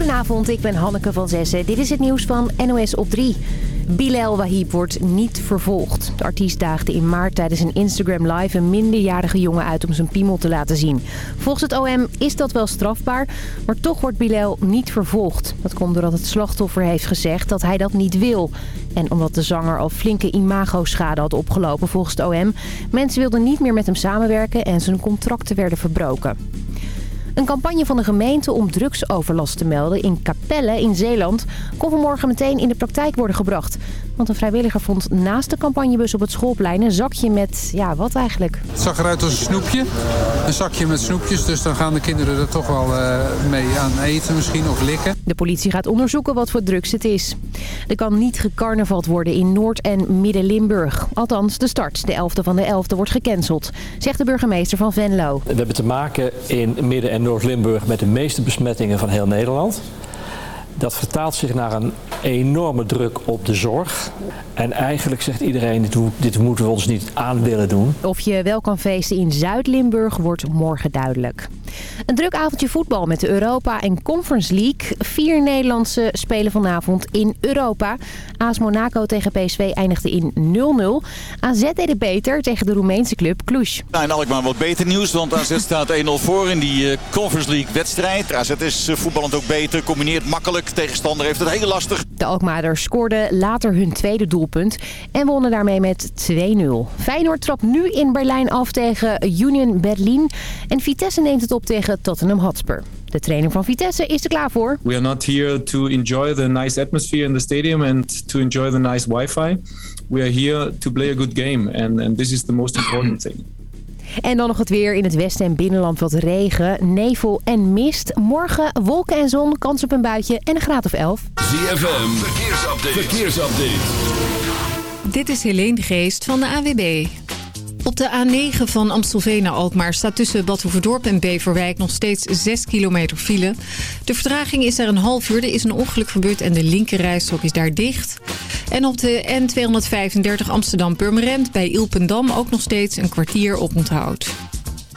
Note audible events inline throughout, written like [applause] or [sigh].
Goedenavond, ik ben Hanneke van Zessen. Dit is het nieuws van NOS op 3. Bilal Wahib wordt niet vervolgd. De artiest daagde in maart tijdens een Instagram live een minderjarige jongen uit om zijn piemel te laten zien. Volgens het OM is dat wel strafbaar, maar toch wordt Bilal niet vervolgd. Dat komt doordat het slachtoffer heeft gezegd dat hij dat niet wil. En omdat de zanger al flinke imago-schade had opgelopen volgens het OM. Mensen wilden niet meer met hem samenwerken en zijn contracten werden verbroken. Een campagne van de gemeente om drugsoverlast te melden in Capelle in Zeeland... kon vanmorgen meteen in de praktijk worden gebracht. Want een vrijwilliger vond naast de campagnebus op het schoolplein een zakje met, ja, wat eigenlijk? Het zag eruit als een snoepje. Een zakje met snoepjes, dus dan gaan de kinderen er toch wel uh, mee aan eten misschien of likken. De politie gaat onderzoeken wat voor drugs het is. Er kan niet gecarnavald worden in Noord- en Midden-Limburg. Althans, de start, de 11e van de 11e, wordt gecanceld, zegt de burgemeester van Venlo. We hebben te maken in Midden- en Noord-Limburg met de meeste besmettingen van heel Nederland. Dat vertaalt zich naar een enorme druk op de zorg. En eigenlijk zegt iedereen, dit, dit moeten we ons niet aan willen doen. Of je wel kan feesten in Zuid-Limburg wordt morgen duidelijk. Een druk avondje voetbal met de Europa en Conference League. Vier Nederlandse spelen vanavond in Europa. AS Monaco tegen PSV eindigde in 0-0. AZ deed het beter tegen de Roemeense club Cluj. Nou, in Alkmaar wat beter nieuws, want AZ staat 1-0 voor in die Conference League wedstrijd. AZ is voetballend ook beter, combineert makkelijk. Tegenstander heeft het heel lastig. De Alkmaarders scoorden later hun tweede doelpunt en wonnen daarmee met 2-0. Feyenoord trapt nu in Berlijn af tegen Union Berlin. En Vitesse neemt het op tegen Tottenham Hotspur. De trainer van Vitesse is er klaar voor. We are not here to enjoy the nice atmosphere in the stadium and to enjoy the nice wifi. We are here to play a good game and, and this is the most important thing. En dan nog het weer in het westen en binnenland wat regen, nevel en mist. Morgen wolken en zon, kans op een buitje en een graad of 11. ZFM, verkeersupdate. verkeersupdate. Dit is Helene de Geest van de AWB. Op de A9 van Amstelveen naar Alkmaar staat tussen Bad Hoeverdorp en Beverwijk nog steeds 6 kilometer file. De vertraging is er een half uur. Er is een ongeluk gebeurd en de linkerrijstrook is daar dicht. En op de N235 Amsterdam-Purmerend bij Ilpendam ook nog steeds een kwartier op onthoud.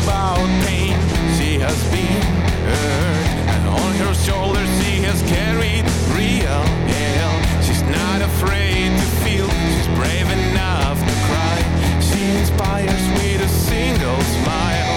About pain, she has been hurt, and on her shoulders she has carried real hell. She's not afraid to feel, she's brave enough to cry. She inspires with a single smile.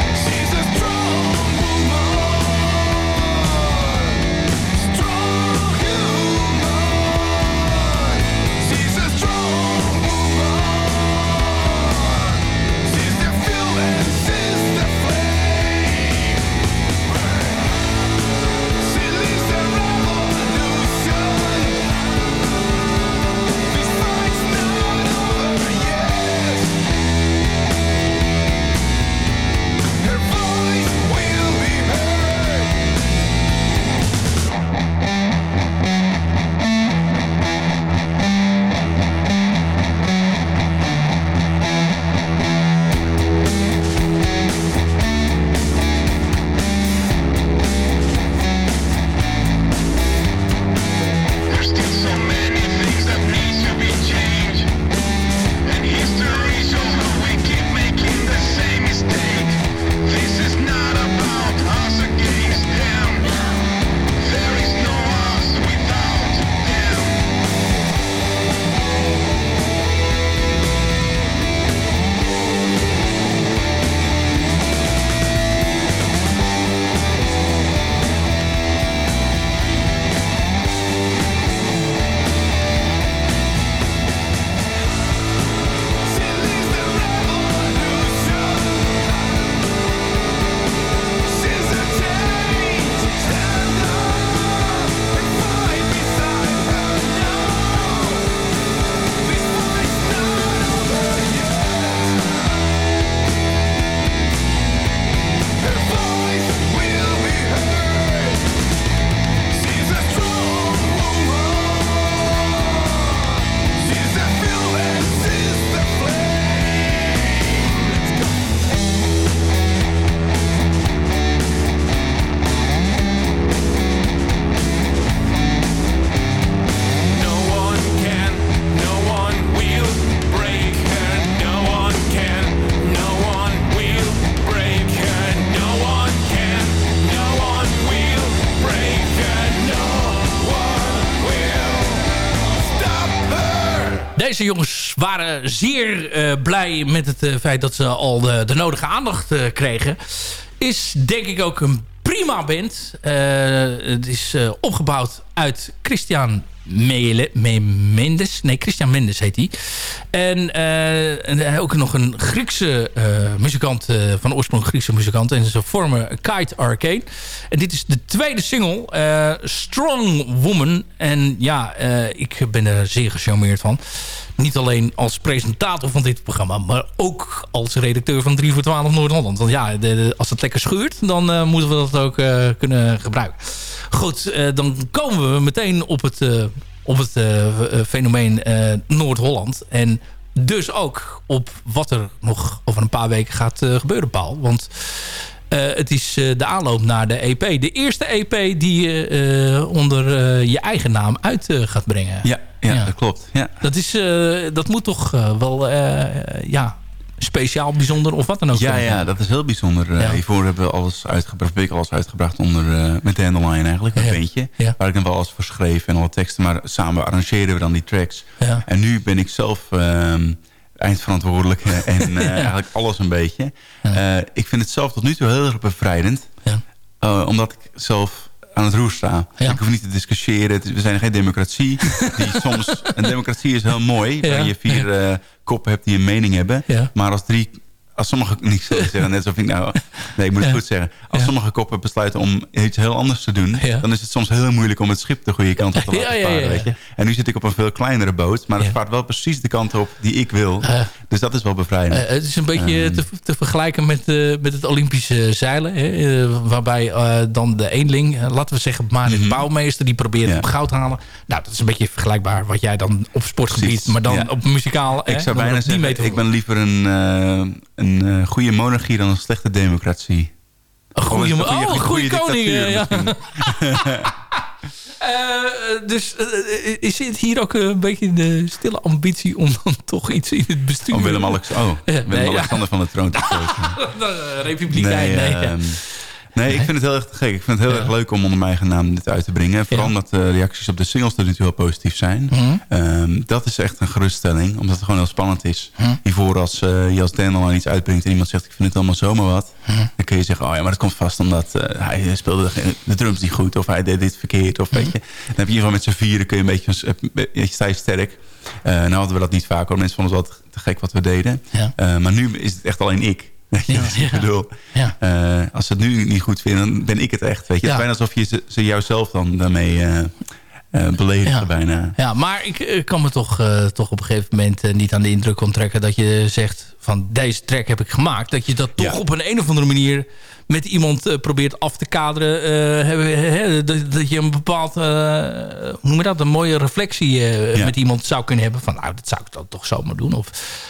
Deze jongens waren zeer eh, blij met het eh, feit dat ze al de, de nodige aandacht eh, kregen. Is denk ik ook een prima band. Het is opgebouwd uit Christian Mele, Me- Mendes. Nee, Christian Mendes heet hij. En, en ook nog een Griekse muzikant, van oorsprong Griekse muzikant. En ze vormen Kite Arcade. En dit is de tweede single, Strong Woman. En ja, ik ben er zeer gecharmeerd van. Niet alleen als presentator van dit programma, maar ook als redacteur van 3 voor 12 Noord-Holland. Want ja, de- als het lekker schuurt, dan eh, moeten we dat ook eh, kunnen gebruiken. Goed, eh, dan komen we meteen op het, op het fenomeen Noord-Holland. En dus ook op wat er nog over een paar weken gaat gebeuren, Paul. Want het is de aanloop naar de EP. De eerste EP die je onder je eigen naam uit gaat brengen. Ja, ja, dat klopt. Ja. Dat, is, eh, dat moet toch eh, wel eh, ja, speciaal, bijzonder of wat dan ook. Ja, ja, dat is heel bijzonder. Ja. Hiervoor hebben we alles uitgebracht, heb ik alles uitgebracht onder, eh, met Dandelion eigenlijk, een Ja. bandje. Ja. Waar ik dan wel alles voor schreef en alle teksten, maar samen arrangeerden we dan die tracks. En nu ben ik zelf ehm, eindverantwoordelijk en [laughs] eigenlijk alles een beetje. Ik vind het zelf tot nu toe heel erg bevrijdend. Ja. Omdat ik zelf aan het roer sta. Ja. Ik hoef niet te discussiëren. Is- We zijn geen democratie. [laughs] Die soms, een democratie is heel mooi. Waar je vier eh, koppen hebt die een mening hebben. Maar als drie... Als sommige, niet zo zeggen, net alsof ik nou... Nee, ik moet het Ja. goed zeggen. Als Ja. sommige koppen besluiten om iets heel anders te doen... Ja. dan is het soms heel moeilijk om het schip de goede kant op te [laughs] laten varen. Weet je? En nu zit ik op een veel kleinere boot. Maar het vaart wel precies de kant op die ik wil. Dus dat is wel bevrijdend. Eh, het is een beetje Ehm. te, te vergelijken met, eh, met het Olympische zeilen. Hè, eh, waarbij dan de eenling, laten we zeggen Marit Mhm. Bouwmeester... die probeert op goud te halen. Nou, dat is een beetje vergelijkbaar wat jij dan op sportgebied... Precies, maar dan op muzikaal... ik hè, zou bijna zeggen, ik ben liever een, een eh, goede monarchie dan een slechte democratie. Een goede, een oh, een goede koning. dictatuur eh, ja. [laughs] [laughs] Eh, dus is het hier ook een beetje de stille ambitie... om dan toch iets in het bestuur... Om Willem, Alex oh, Willem nee, ja. Alexander van de troon te. [laughs] De Republikein, nee. Nee, ik vind het heel erg gek. Ik vind het heel erg leuk om onder mijn eigen naam dit uit te brengen. Vooral omdat de reacties op de singles nu toe heel positief zijn. Mhm. Ehm, dat is echt een geruststelling, omdat het gewoon heel spannend is. Mhm. Hiervoor als eh, je als Dandelion iets uitbrengt en iemand zegt... ik vind het allemaal zomaar wat. Mhm. Dan kun je zeggen, oh ja, maar dat komt vast omdat eh, hij speelde de, drums niet goed... of hij deed dit verkeerd. Of, Mhm. weet je. Dan heb je in ieder geval met z'n vieren kun je een beetje... Een beetje sta je sterk. Eh nou hadden we dat niet vaak hoor. Mensen vonden het wel te, gek wat we deden. Ja. Eh, maar nu is het echt alleen ik. Ja, ik bedoel, Ja. eh, als ze het nu niet goed vinden, dan ben ik het echt. Weet je. Het is bijna alsof je ze, ze jouzelf dan daarmee beledigen Ja. bijna. Ja, maar ik eh, kan me toch, toch op een gegeven moment niet aan de indruk onttrekken... dat je zegt van deze track heb ik gemaakt. Dat je dat toch Ja. op een, een of andere manier met iemand eh, probeert af te kaderen. eh, dat, dat je een bepaald, eh, hoe noem je dat, een mooie reflectie Ja. met iemand zou kunnen hebben. Van nou, dat zou ik dan toch zomaar doen. Of,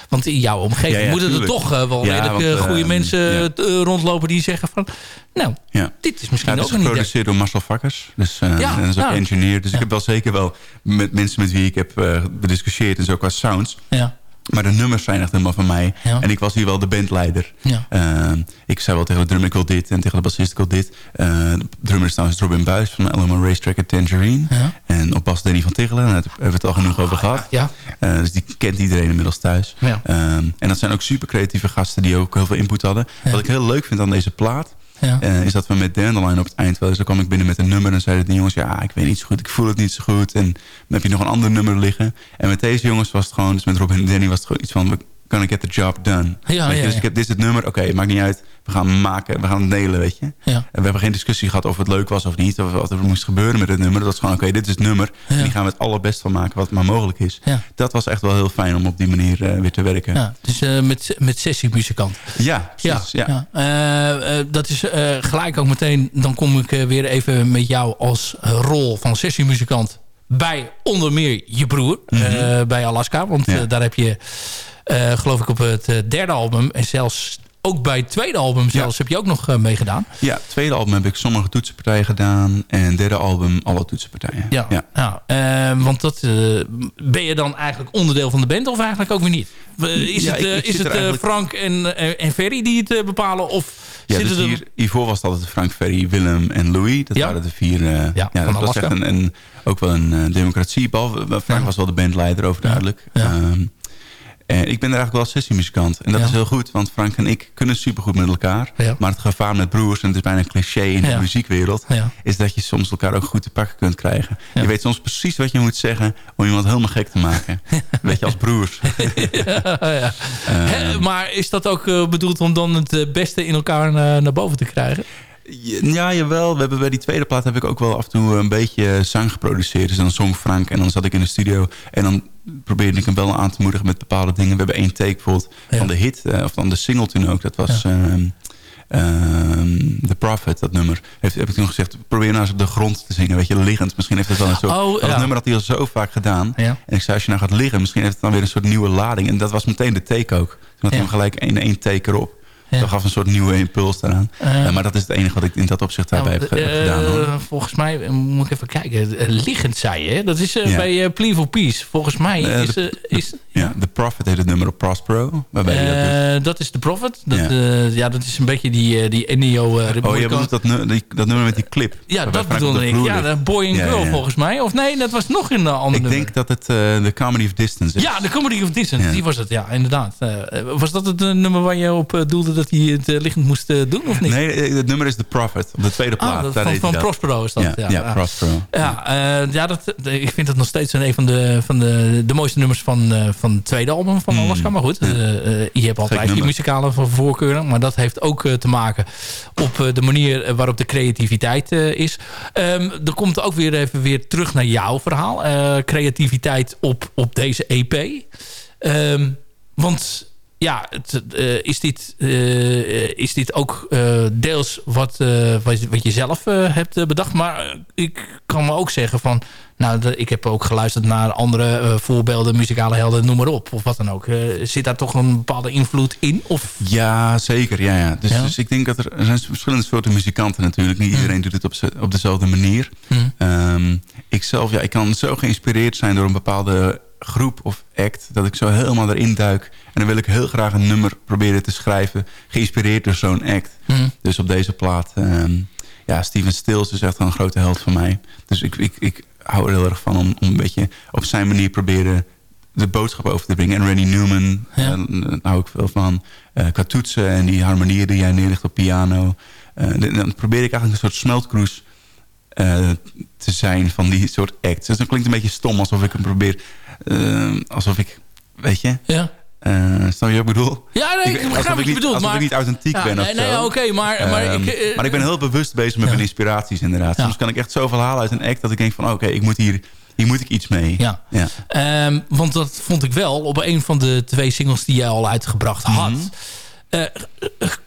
want in jouw omgeving Ja, moeten er toch wel redelijk goede mensen rondlopen die zeggen van... nou, dit is misschien ook is een idee. geproduceerd door Marcel Vakkers. Dus, en dat is ook ja. engineer. Dus ik heb wel zeker wel met mensen met wie ik heb bediscussieerd... en zo qua sounds. Ja, Maar de nummers zijn echt helemaal van mij. Ja. En ik was hier wel de bandleider. ja. Eh, ik zei wel tegen de drummer, ik wil dit. En tegen de bassist, ik wil dit. Eh, de drummer is trouwens Robin Buis van Elmo Racetrack en Tangerine. Ja. En op bas Danny van Tichelen. Daar hebben we het al genoeg over gehad. Ja, Eh, dus die kent iedereen inmiddels thuis. Ehm, en dat zijn ook super creatieve gasten die ook heel veel input hadden. Wat ik heel leuk vind aan deze plaat... ja. eh, is dat we met Dandelion op het eind wel eens... dan kwam ik binnen met een nummer en zeiden die jongens... ja, ik weet niet zo goed, ik voel het niet zo goed. En dan heb je nog een ander nummer liggen. En met deze jongens was het gewoon... dus met Robin en Danny was het gewoon iets van... gonna get the job done. Ja, Weet je, ja, dus ja. ik heb, dit is het nummer, oké, maakt niet uit. We gaan maken, we gaan het delen, weet je. Ja. En we hebben geen discussie gehad of het leuk was of niet. Of wat er moest gebeuren met het nummer. Dat was gewoon, oké, dit is het nummer. Ja. En die gaan we het allerbest van maken wat maar mogelijk is. Ja. Dat was echt wel heel fijn om op die manier eh, weer te werken. Ja, Ja, dus eh, met, met sessiemuzikanten. precies. Ja, ja. Eh, dat is gelijk ook meteen... dan kom ik weer even met jou als rol van sessiemuzikant... bij onder meer je broer, eh, bij Alaska. Want Ja. daar heb je, geloof ik, op het eh, derde album... en zelfs ook bij het tweede album zelfs heb je ook nog meegedaan. Ja, het tweede album heb ik sommige toetsenpartijen gedaan. En derde album alle toetsenpartijen. Ja, ja. want dat, ben je dan eigenlijk onderdeel van de band of eigenlijk ook weer niet? Is Ja, het, ik- ik is het er eigenlijk- Frank en, en, Ferry die het bepalen? Of Ja, zitten dus er... hier, hiervoor was het altijd Frank Ferry, Willem en Louis. Dat Ja. waren de vier. eh, ja, van dat was echt een, een, ook wel een eh, democratie. Behalve, Frank was wel de bandleider overduidelijk. Ehm, en ik ben er eigenlijk wel sessiemuzikant. En dat Ja. is heel goed, want Frank en ik kunnen supergoed met elkaar. Ja. Maar het gevaar met broers, en het is bijna een cliché in Ja. de muziekwereld... Is dat je soms elkaar ook goed te pakken kunt krijgen. Je weet soms precies wat je moet zeggen om iemand helemaal gek te maken. [laughs] Weet je, als broers. [laughs] [laughs] Hè, maar is dat ook eh, bedoeld om dan het eh, beste in elkaar eh, naar boven te krijgen? Ja, jawel. We hebben bij die tweede plaat heb ik ook wel af en toe een beetje zang geproduceerd. Dus dan zong Frank en dan zat ik in de studio. En dan probeerde ik hem wel aan te moedigen met bepaalde dingen. We hebben één take bijvoorbeeld van de hit, eh, of dan de single toen ook. Dat was ehm, ehm, The Prophet, dat nummer. Heeft, heb ik toen gezegd, probeer nou eens op de grond te zingen. Weet je, liggend. Misschien heeft het wel een soort... Oh, dat ja. nummer had hij al zo vaak gedaan. Ja. En ik zei, als je nou gaat liggen, misschien heeft het dan weer een soort nieuwe lading. En dat was meteen de take ook. Toen had hij Ja. hem gelijk in één take erop. Ja. Dat gaf een soort nieuwe impuls eraan. Eh. Eh, maar dat is het enige wat ik in dat opzicht daarbij heb, ge- heb Eh, gedaan. Hoor. volgens mij, eh, moet ik even kijken. Eh, liggend zei je? Dat is eh, Ja. bij eh Plea for Peace. Volgens mij Eh, is... de- eh, is Ja, The Prophet heet het nummer op Prospero. Waarbij je dat eh, dat is de Prophet. Dat, Ja. dat is een beetje die, eh, die Ennio uh, Oh, je bedoelt dat, die- dat nummer met die clip? Ja, dat bedoelde de ik. Ja, de Boy and Girl volgens mij. Of nee, dat was nog een ander Ik denk dat het eh, de Comedy of Distance is. Ja, de Comedy of Distance, die was het. Ja, inderdaad. Eh, was dat het eh, nummer waar je op eh, doelde dat hij het eh, liggend moest eh, doen, of niet? Nee, eh, het nummer is The Prophet. Op de tweede plaat. Ah, dat, daar van, van dat. Prospero is dat. Ja, Ja, ja, Prospero. Ja, ja dat, ik vind het nog steeds een van de, van de, de mooiste nummers van, van het tweede album van Alaska. Maar goed, je hebt altijd je nummer. muzikale vo- voorkeuren. Maar dat heeft ook te maken op de manier waarop de creativiteit is. Ehm er komt ook weer even weer terug naar jouw verhaal. Creativiteit op, op deze EP. Ehm, want ja, het, eh, is, dit, eh, is dit ook eh, deels wat, wat, je zelf hebt bedacht. Maar ik kan me ook zeggen van... Nou, de- ik heb ook geluisterd naar andere voorbeelden, muzikale helden, noem maar op. Of wat dan ook. Zit daar toch een bepaalde invloed in? Of, Ja, zeker. Ja, ja. Dus, Ja. dus ik denk dat er, er zijn verschillende soorten muzikanten natuurlijk. Niet iedereen doet het op, op dezelfde manier. Ehm, ik zelf, ja, ik kan zo geïnspireerd zijn door een bepaalde groep of act... dat ik zo helemaal erin duik. En dan wil ik heel graag een nummer proberen te schrijven... geïnspireerd door zo'n act. Hmm. Dus op deze plaat... ehm, ja, Steven Stills is echt een grote held van mij. Dus ik, ik, ik hou er heel erg van om, om een beetje op zijn manier proberen de boodschap over te brengen. En Randy Newman, Ja. eh, daar hou ik veel van. Qua toetsen en die harmonieën die jij neerlegt op piano. Eh, dan probeer ik eigenlijk een soort smeltkroes te zijn van die soort acts. Dus dat klinkt een beetje stom, alsof ik hem probeer... eh, alsof ik, weet je... ja. eh snap je wat ik bedoel? Ja, nee, ik begrijp wat je niet, bedoelt, Alsof maar- ik niet authentiek ben nee, of nee, zo. oké, maar- maar Ehm, ik, eh, maar ik ben heel bewust bezig met mijn inspiraties inderdaad. Ja. Soms kan ik echt zoveel halen uit een act... dat ik denk van oké, ik moet hier, hier moet ik iets mee. Ja. ja. Ehm, want dat vond ik wel op een van de twee singles die jij al uitgebracht had. Mhm.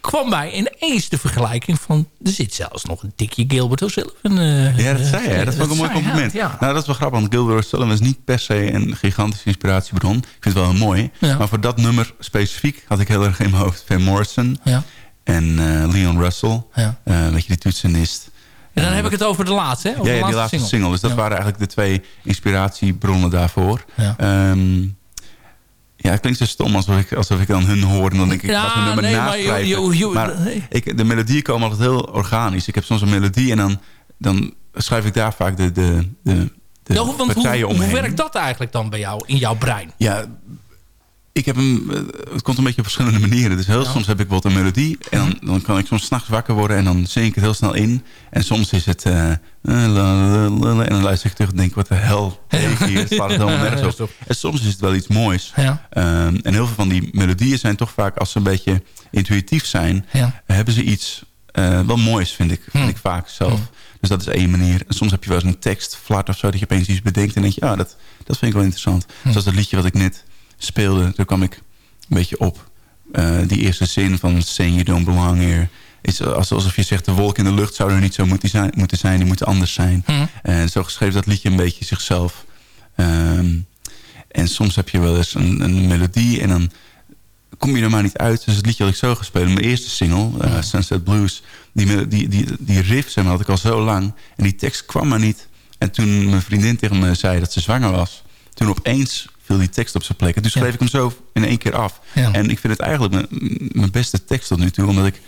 Kwam bij ineens de vergelijking van... er zit zelfs nog een tikje Gilbert O'Sullivan. eh, Ja, dat zei je. hè? Dat vond ik een mooi compliment. Ja. Nou, dat is wel grappig, want Gilbert Sullivan is niet per se een gigantische inspiratiebron. Ik vind het wel heel mooi. Ja. Maar voor dat nummer specifiek had ik heel erg in mijn hoofd Van Morrison Ja. en eh, Leon Russell. Ja. Eh, weet je, die toetsenist. En dan heb ik het over de laatste, hè? Over Ja, die laatste single. Dus dat waren eigenlijk de twee inspiratiebronnen daarvoor. Ja. Ehm, ja, het klinkt zo stom alsof ik, alsof ik dan hun hoor. En dan denk ik, Ja, een nummer nee, maar je- maar nee. ik, de melodieën komen altijd heel organisch. Ik heb soms een melodie en dan, dan schrijf ik daar vaak de, de, de, hoe- hoe, partijen hoe omheen. werkt dat eigenlijk dan bij jou, in jouw brein? Ja, ik heb hem, eh, het komt een beetje op verschillende manieren. Dus heel soms heb ik bijvoorbeeld een melodie. En dan, dan kan ik soms s'nachts wakker worden en dan zing ik het heel snel in. En soms is het... eh, eh, en dan luister ik terug en denk, wat de hel deed ik hier? Het slaat het helemaal nergens op. En soms is het wel iets moois. Ja. Ehm, en heel veel van die melodieën zijn toch vaak, als ze een beetje intuïtief zijn... Ja. hebben ze iets eh, wel moois, vind ik, vind ik vaak zelf. Dus dat is één manier. En soms heb je wel eens een tekst, flart of zo... dat je opeens iets bedenkt en denk je, ah, dat, dat vind ik wel interessant. Zoals dat liedje wat ik net speelde, daar kwam ik een beetje op. Eh, die eerste zin van Saying You Don't Belong Here... is als- alsof je zegt, de wolk in de lucht zou er niet zo moeten zijn. Moeten zijn die moeten anders zijn. En zo geschreven dat liedje een beetje zichzelf. Ehm, en soms heb je wel eens een, een melodie en dan kom je er maar niet uit. Dus het liedje had ik zo gespeeld. Mijn eerste single, uh, Sunset Blues, die, die, die, die riff zeg maar, had ik al zo lang. En die tekst kwam maar niet. En toen mijn vriendin tegen me zei dat ze zwanger was... toen opeens viel die tekst op zijn plek. En toen schreef ik hem zo in één keer af. En ik vind het eigenlijk mijn, beste tekst tot nu toe. Omdat ik...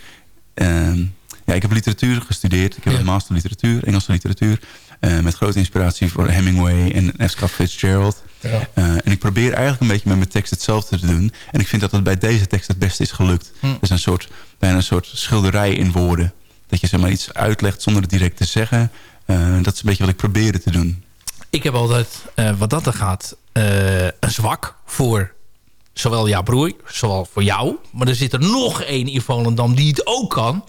ehm, ja, ik heb literatuur gestudeerd. Ik heb een master literatuur, Engelse literatuur. eh, met grote inspiratie voor Hemingway en F. Scott Fitzgerald. Ja. Eh, en ik probeer eigenlijk een beetje met mijn tekst hetzelfde te doen. En ik vind dat het bij deze tekst het beste is gelukt. Hm. Het is een soort, bijna een soort schilderij in woorden. Dat je zeg maar, iets uitlegt zonder het direct te zeggen. Eh, dat is een beetje wat ik probeerde te doen. Ik heb altijd, eh, wat dat er gaat, eh, een zwak voor zowel jouw broer, zowel voor jou. Maar er zit er nog één in Volendam die het ook kan.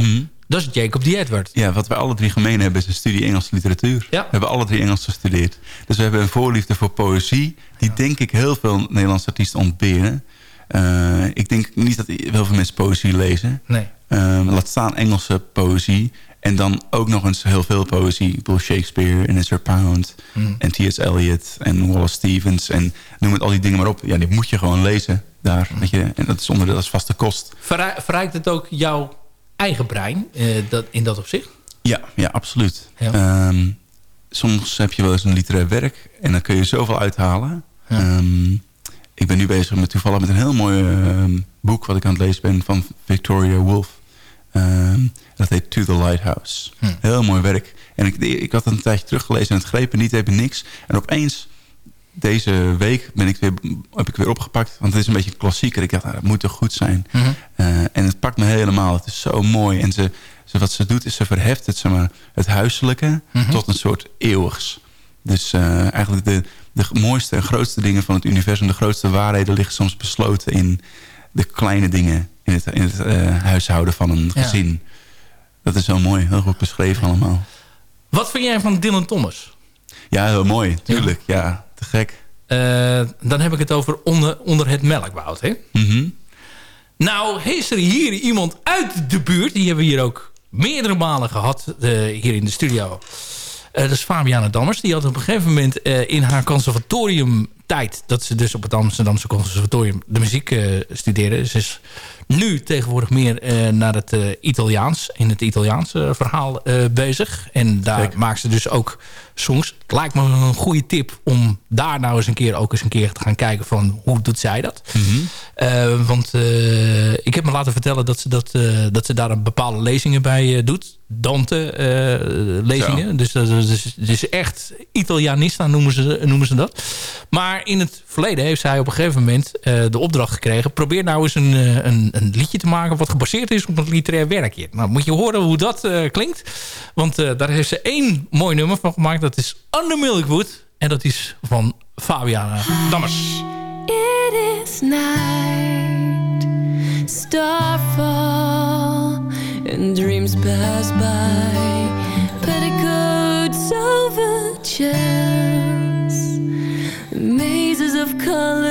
Dat is Jacob D. Edward. Ja, wat wij alle drie gemeen hebben is een studie Engelse literatuur. Ja. We hebben alle drie Engels gestudeerd. Dus we hebben een voorliefde voor poëzie... die denk ik heel veel Nederlandse artiesten ontberen. Eh, ik denk niet dat heel veel mensen poëzie lezen. Nee. Eh, laat staan Engelse poëzie. En dan ook nog eens heel veel poëzie. Ik bedoel Shakespeare en Ezra Pound... Hmm. en T.S. Eliot en Wallace Stevens... en noem het al die dingen maar op. Ja, die moet je gewoon lezen daar. Weet je? En dat is onder dat is vaste kost. Verrij- Verrijkt het ook jouw eigen brein eh, dat, in dat opzicht? Ja, ja absoluut. Ja. Ehm, soms heb je wel eens een literair werk en dan kun je zoveel uithalen. Ja. Ehm, ik ben nu bezig met toevallig met een heel mooi ehm, boek wat ik aan het lezen ben van Victoria Woolf. Ehm, dat heet To the Lighthouse. Hm. Heel mooi werk. En ik, ik had het een tijdje teruggelezen en het greep me niet, heb niks. En opeens, deze week, ben ik weer, heb ik weer opgepakt. Want het is een beetje klassieker. Ik dacht, nou, dat moet toch goed zijn. Mhm. Eh, en het pakt me helemaal. Het is zo mooi. En ze, ze, wat ze doet is ze verheft het, zeg maar, het huiselijke Mhm. tot een soort eeuwigs. Dus eh, eigenlijk de, de mooiste en grootste dingen van het universum... de grootste waarheden liggen soms besloten in de kleine dingen... in het, in het eh, huishouden van een Ja. gezin. Dat is zo mooi. Heel goed beschreven allemaal. Wat vind jij van Dylan Thomas? Ja, heel mooi. Tuurlijk. Ja, te gek. Eh, dan heb ik het over onder, onder het melkwoud. Hè? Mhm. Nou, is er hier iemand uit de buurt. Die hebben we hier ook meerdere malen gehad. eh, hier in de studio. Eh, dat is Fabiana Dammers. Die had op een gegeven moment in haar conservatoriumtijd... dat ze dus op het Amsterdamse conservatorium de muziek studeerde. Ze is nu tegenwoordig meer eh, naar het eh, Italiaans... in het Italiaanse verhaal eh, bezig. En daar Gek. maakt ze dus ook songs. Het lijkt me een goede tip om daar nou eens een keer... ook eens een keer te gaan kijken van hoe doet zij dat. Eh, want ik heb me laten vertellen dat ze, dat, dat ze daar een bepaalde lezingen bij doet. Dante-lezingen. dus dat is, dus, dus echt Italianista noemen ze, noemen ze dat. Maar in het verleden heeft zij op een gegeven moment eh, de opdracht gekregen... probeer nou eens een, eh, een, een liedje te maken wat gebaseerd is op een literair werkje. Nou, moet je horen hoe dat eh, klinkt. Want eh, daar heeft ze één mooi nummer van gemaakt. Dat is Under Milkwood. En dat is van Fabiana Dammers. It is night, starfall, and dreams pass by. Petticoats over chairs, mazes of colors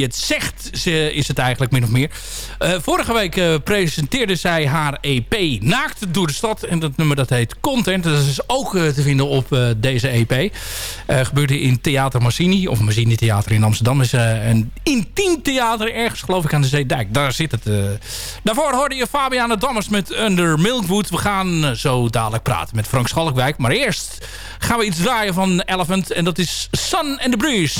wie het zegt is het eigenlijk min of meer. Eh, vorige week eh, presenteerde zij haar EP Naakt door de stad. En dat nummer dat heet Content. Dat is ook eh, te vinden op deze EP. gebeurde in Theater Massini. Of Massini Theater in Amsterdam. is een intiem theater ergens geloof ik aan de Zeedijk. Daar zit het. Daarvoor hoorde je Fabiana Dammers met Under Milkwood. We gaan zo dadelijk praten met Frank Schalkwijk. Maar eerst gaan we iets draaien van Elephant. En dat is Sun and the Breeze.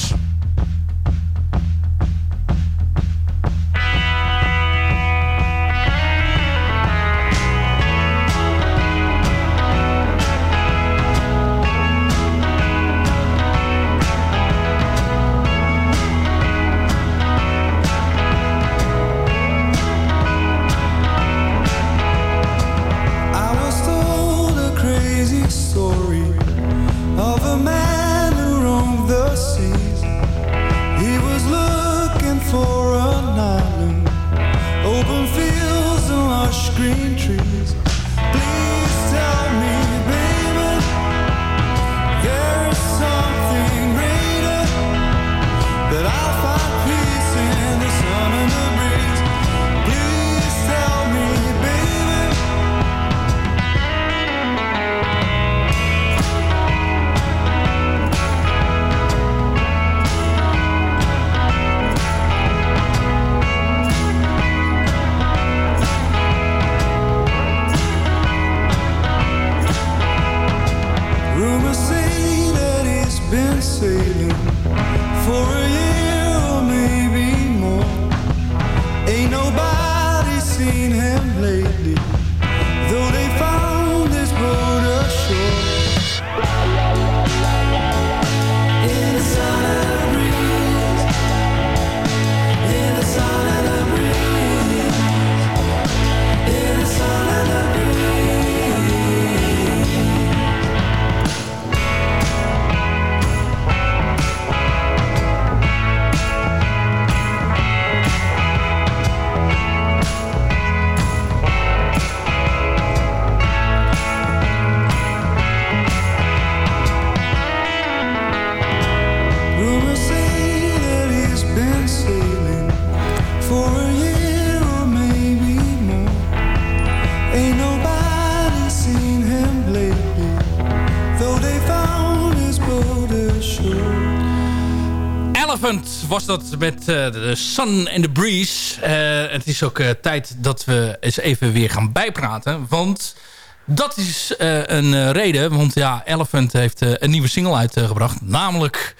Was dat met uh, de Sun and the Breeze. Uh, het is ook uh, tijd dat we eens even weer gaan bijpraten. Want dat is een reden. Want ja, Elephant heeft een nieuwe single uitgebracht. Namelijk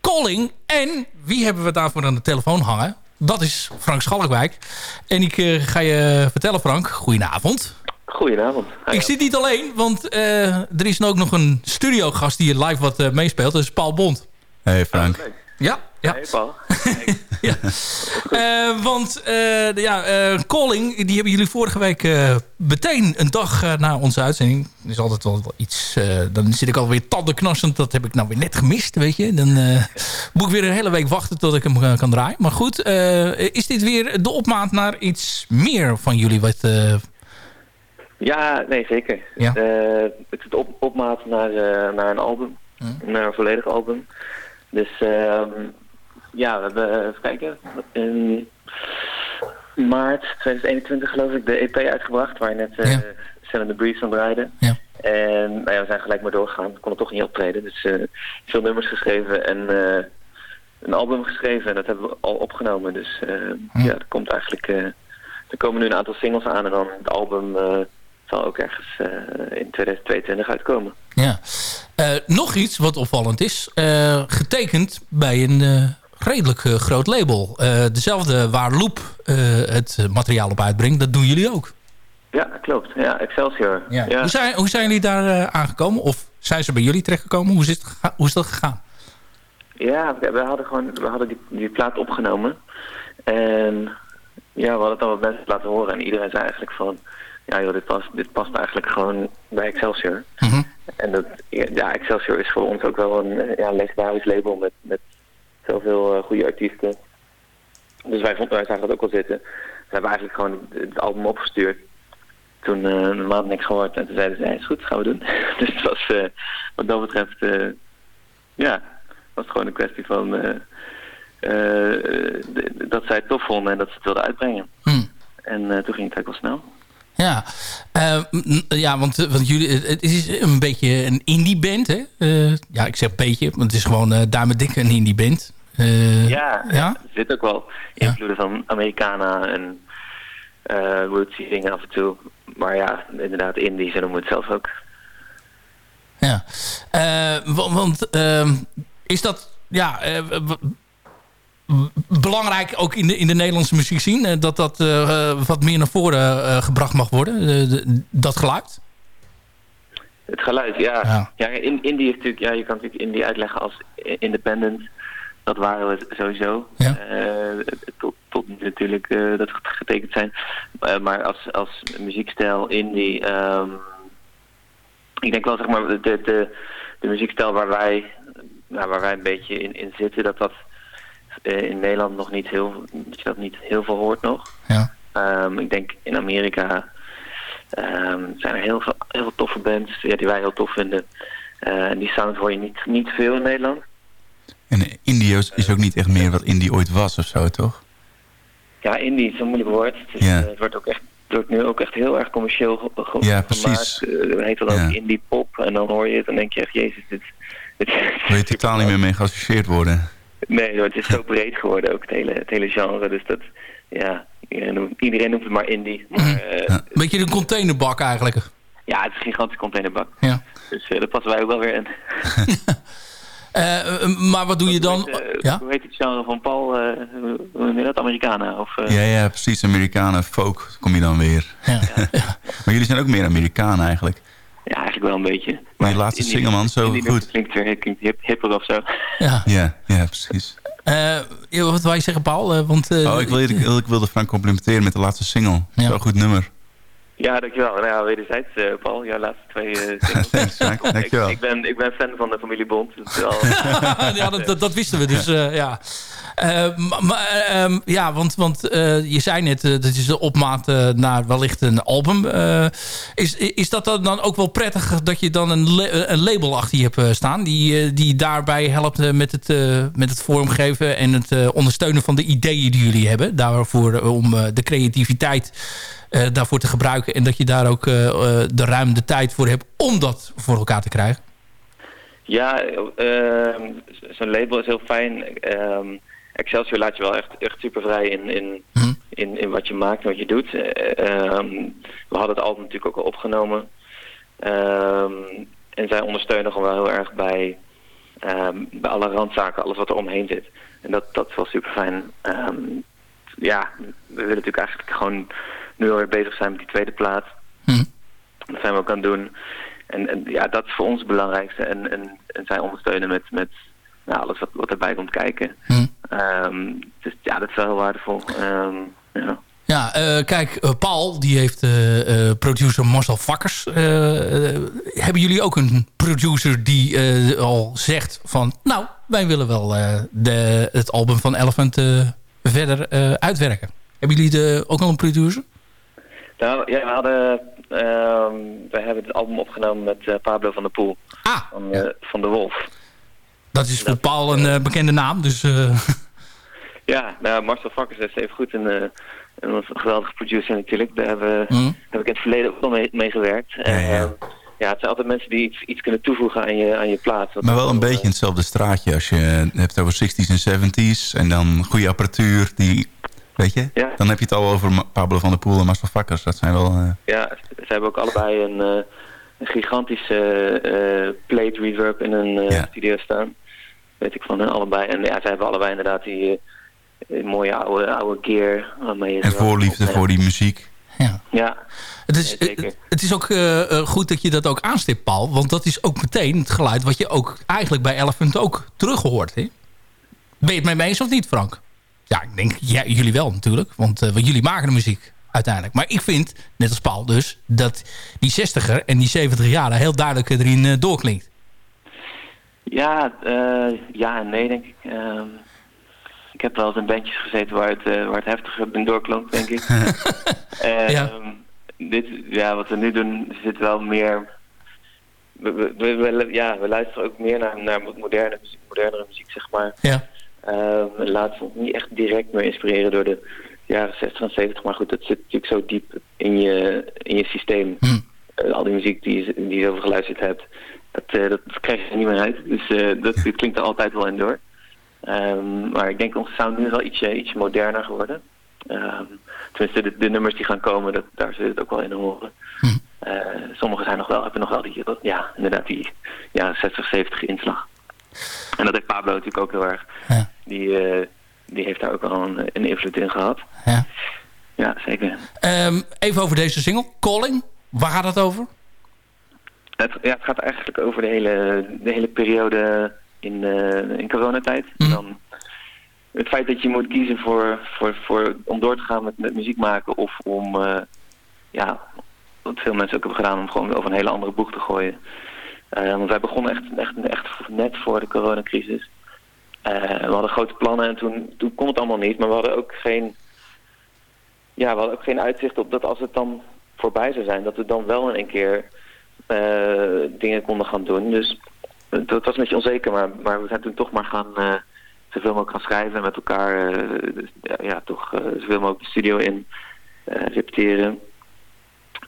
Calling. En wie hebben we daarvoor aan de telefoon hangen? Dat is Frank Schalkwijk. En ik ga je vertellen Frank, goedenavond. Goedenavond. Ik zit niet alleen, want er is ook nog een studiogast die live wat meespeelt. Dat is Paul Bond. Hey Frank. Ja, ja. Hey Paul. [laughs] ja. Uh, want uh, ja, uh, Calling, die hebben jullie vorige week meteen een dag na onze uitzending. Dat is altijd wel iets... dan zit ik alweer tandenknarsend. Dat heb ik nou weer net gemist, weet je. Dan moet ik weer een hele week wachten tot ik hem kan draaien. Maar goed, is dit weer de opmaat naar iets meer van jullie? Wat, Ja, nee, zeker. Ja. het is de op opmaat naar, naar een album. Hm. Naar een volledig album. Dus ehm ja, we hebben, uh, even kijken, in maart 2021 geloof ik de EP uitgebracht, waar je net uh, ja. Cell in the Breeze aan draaide. Ja. En nou ja, we zijn gelijk maar doorgegaan, we konden toch niet optreden. Dus uh, veel nummers geschreven en een album geschreven en dat hebben we al opgenomen. Dus Hm. ja, er komt eigenlijk, er komen nu een aantal singles aan en dan het album zal ook ergens in 2022 uitkomen. Ja. Uh, nog iets wat opvallend is. Uh, getekend bij een uh, redelijk groot label. dezelfde waar Loop het materiaal op uitbrengt. Dat doen jullie ook. Ja, klopt. Ja, Excelsior. Ja. Ja. Hoe, zijn, hoe zijn jullie daar aangekomen? Of zijn ze bij jullie terechtgekomen? Hoe is, het hoe is dat gegaan? Ja, we, we hadden gewoon we hadden die, die plaat opgenomen. En ja, we hadden het dan wat mensen laten horen. En iedereen zei eigenlijk van... Ja joh, dit past, dit past eigenlijk gewoon bij Excelsior. Mm -hmm. En dat, ja, Excelsior is voor ons ook wel een ja, legendarisch label met, met zoveel uh, goede artiesten. Dus wij, vonden, wij zagen dat ook wel zitten. We hebben eigenlijk gewoon het album opgestuurd. Toen uh, een maand niks gehoord en toen zeiden ze, ja, is goed, gaan we doen. [laughs] dus het was, uh, wat dat betreft, ja, was het gewoon een kwestie van dat zij het tof vonden en dat ze het wilden uitbrengen. Hmm. En toen ging het eigenlijk wel snel. Ja, uh, ja want, want jullie, het is een beetje een indie band, hè? Uh, ja, ik zeg beetje, want het is gewoon uh, daar met dikke een indie band. ja, ja, er zit ook wel invloeden ja. van Americana en rootsy dingen af en toe. Maar ja, inderdaad, indie, ze noemen het zelf ook. Ja, want ehm, is dat, ja belangrijk ook in de, in de Nederlandse muziek zien. Dat dat uh, wat meer naar voren uh, gebracht mag worden. Uh, de, dat geluid. Het geluid, ja. ja. ja in, indie is natuurlijk, ja, je kan natuurlijk indie uitleggen als independent. Dat waren we sowieso. Ja. tot, tot nu natuurlijk dat getekend zijn. maar als, als muziekstijl indie... Um, ik denk wel, zeg maar, de, de, de muziekstijl waar wij, nou, waar wij een beetje in, in zitten... dat dat in Nederland nog niet heel, dat je dat niet heel veel hoort nog. Ja. Um, ik denk in Amerika um, zijn er heel veel, heel veel toffe bands ja, die wij heel tof vinden. Uh, en die sound hoor je niet, niet veel in Nederland. En indie is ook niet echt meer wat indie ooit was of zo, toch? Ja, indie is een moeilijk woord. Het, is, ja. uh, het wordt ook echt wordt nu ook echt heel erg commercieel ge ge ja, gemaakt. precies. Uh, het heet dan Ja. ook indie pop. En dan hoor je het en denk je echt, jezus, dit... dit Wil je totaal niet meer mee geassocieerd worden? Nee, het is zo breed geworden ook, het hele, het hele genre. Dus dat, ja, iedereen noemt, iedereen noemt het maar indie. Maar, eh, Een beetje een containerbak eigenlijk. ja, het is een gigantische containerbak. Ja. Dus eh, daar passen wij ook wel weer in. [laughs] Uh, maar wat doe je dan? Uh, ja? Hoe heet het genre van Paul? Uh, hoe noem je dat? Americana? Of, uh... Ja, ja, precies. Amerikanen, folk kom je dan weer. Ja. [laughs] maar jullie zijn ook meer Amerikanen eigenlijk. Ja, eigenlijk wel een beetje. Maar die laatste single, man, zo goed. Klinkt weer klinkt hip, hipper of zo. Ja. Ja, ja, precies. Uh, wat wou je zeggen, Paul? Uh, want, uh, oh, ik, wil, ik, ik wilde Frank complimenteren met de laatste single. Zo'n goed nummer. Ja, dankjewel. Nou ja, wederzijds, uh, Paul. Jouw laatste twee uh, [laughs] singles. Dankjewel. Ik, ik, ben, ik ben fan van de familie Bond. Wel, [laughs] [laughs] ja, dat, dat, dat, wisten we dus, uh, ja. maar, um, ja, want, want je zei net, dat is de opmaat naar wellicht een album. is, is dat dan ook wel prettig dat je dan een, la een label achter je hebt staan... die, die daarbij helpt met het, met het vormgeven en het ondersteunen van de ideeën die jullie hebben... daarvoor om de creativiteit uh, daarvoor te gebruiken. En dat je daar ook uh, uh, de ruim de tijd voor hebt om dat voor elkaar te krijgen. Ja, ehm, zo'n label is heel fijn. Ehm, Excelsior laat je wel echt, echt super vrij in, in, in, in wat je maakt en wat je doet. Eh, ehm, we hadden het album natuurlijk ook al opgenomen. En zij ondersteunen gewoon wel heel erg bij, bij alle randzaken, alles wat er omheen zit. En dat, dat is wel super fijn. ja, we willen natuurlijk eigenlijk gewoon nu alweer bezig zijn met die tweede plaat. Dat zijn we ook aan het doen. En, en ja, dat is voor ons het belangrijkste. En, en, en zij ondersteunen met, met nou, alles wat, wat erbij komt kijken. Ehm, dus ja, dat is wel heel waardevol. Ehm, ja. Ja, eh, kijk, eh, Paul, die heeft eh, producer Marcel Vakkers. Hebben jullie ook een producer die al zegt van... nou, wij willen wel de, het album van Elephant verder uitwerken. Hebben jullie de, ook al een producer? Nou, ja, we hadden... ehm, we hebben het album opgenomen met eh, Pablo van der Poel. van, eh, van de Wolf. Dat is voor Paul een eh, bekende naam, dus... eh, [laughs] Ja, nou, Marcel Vakkers heeft even goed een, eh, een geweldige producer natuurlijk. Daar hebben, Mhm. heb ik in het verleden ook wel mee, mee gewerkt. En, ja, ja, het zijn altijd mensen die iets, iets kunnen toevoegen aan je, aan je plaat. Wat Maar wel een beetje in hetzelfde straatje. Als je het hebt over 60s en 70s. En dan goede apparatuur. Die, weet je? Dan heb je het al over Pablo van der Poel en Marcel Vakkers. Dat zijn wel... eh, Ja, ze hebben ook allebei een, eh, een gigantische eh, plate reverb in een eh, studio staan. Weet ik van hen allebei. En ja, ze hebben allebei inderdaad die eh, mooie oude, oude gear. Waarmee je en voorliefde voor die muziek. Ja. Het is, het, het is ook goed dat je dat ook aanstipt, Paul. Want dat is ook meteen het geluid wat je ook eigenlijk bij Elephant ook terug hoort. Hè? Ben je het mee mee eens of niet, Frank? Ja, ik denk ja, jullie wel natuurlijk. Want, want jullie maken de muziek uiteindelijk. Maar ik vind, net als Paul dus, dat die 60er en die 70 jaren heel duidelijk erin eh, doorklinkt. Ja, eh, ja en nee, denk ik. Ehm, ik heb wel eens in bandjes gezeten waar het, waar het heftiger in doorklonk, denk ik. [laughs] Ehm, dit, ja, wat we nu doen, zit wel meer... We, we, we- we- ja, we luisteren ook meer naar, naar moderne muziek, modernere muziek, zeg maar. Ja. Ehm, laten ons niet echt direct meer inspireren door de jaren 60 en 70. Maar goed, dat zit natuurlijk zo diep in je, in je systeem. Eh, al die muziek die, je- die je over geluisterd hebt, dat, eh, dat, krijg je er niet meer uit. Dus eh, dat, dat klinkt er altijd wel in door. Ehm, maar ik denk onze sound nu is wel ietsje, ietsje moderner geworden. Ehm, tenminste, de, de nummers die gaan komen, dat, daar zit het ook wel in horen. Eh, sommige zijn nog wel, hebben nog wel die, ja, inderdaad die jaren 60, 70 inslag. En dat heeft Pablo natuurlijk ook heel erg. Die, eh, die heeft daar ook wel een, een invloed in gehad. Ja, ja zeker. Ehm, even over deze single, Calling. Waar gaat het over? Het, ja, het gaat eigenlijk over de hele, de hele periode in, eh, in coronatijd. En Dan het feit dat je moet kiezen voor, voor, voor, om door te gaan met, met muziek maken of om, eh, ja, wat veel mensen ook hebben gedaan, om gewoon over een hele andere boeg te gooien. Eh, want wij begonnen echt, echt, echt net voor de coronacrisis. Eh, we hadden grote plannen en toen, toen kon het allemaal niet, maar we hadden ook geen, ja, we hadden ook geen uitzicht op dat als het dan voorbij zou zijn, dat we dan wel in één keer eh, dingen konden gaan doen. Dus dat was een beetje onzeker, maar, maar we zijn toen toch maar gaan zoveel mogelijk gaan schrijven en met elkaar dus, ja, toch zoveel mogelijk de studio in repeteren.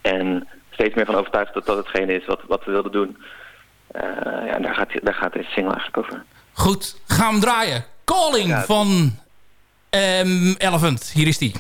En steeds meer van overtuigd dat dat hetgene is wat, wat we wilden doen. Eh, ja, daar gaat, daar gaat deze single eigenlijk over. Goed, gaan we hem draaien. Calling van ehm, Elephant. Hier is die.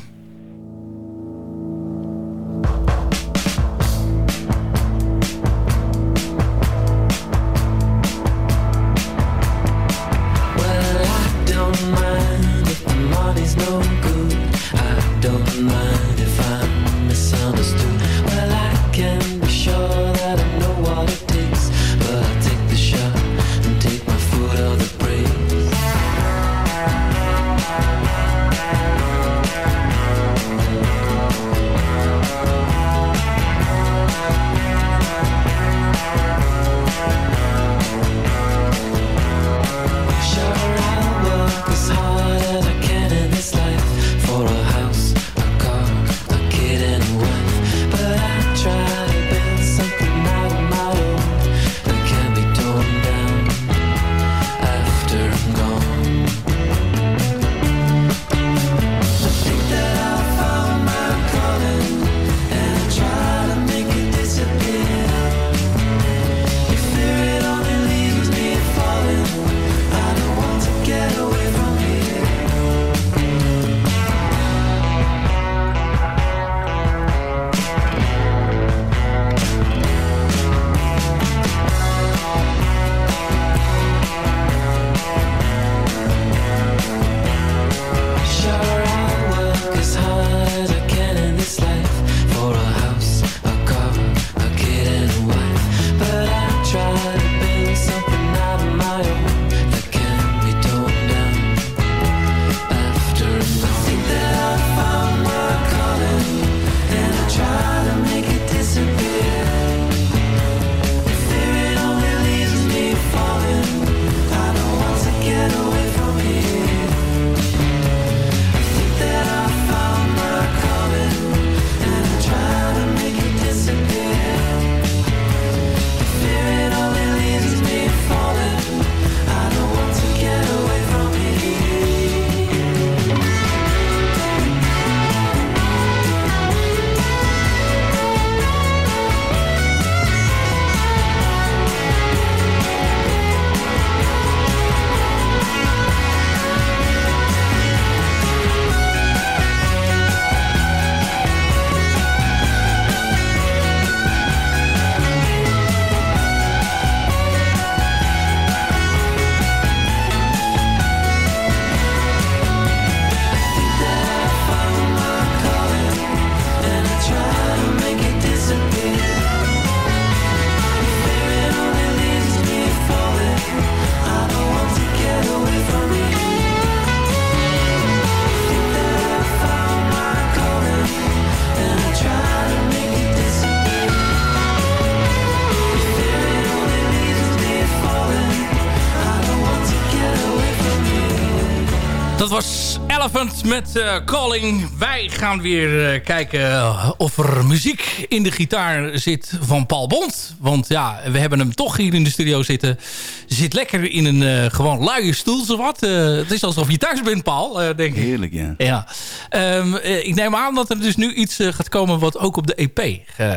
Met eh, Calling. Wij gaan weer eh, kijken of er muziek in de gitaar zit van Paul Bond. Want ja, we hebben hem toch hier in de studio zitten. Zit lekker in een eh, gewoon luie stoel, zowat. Eh het is alsof je thuis bent, Paul, eh, denk ik. Heerlijk, ja. Ja. Ehm, eh, ik neem aan dat er dus nu iets eh, gaat komen wat ook op de EP eh,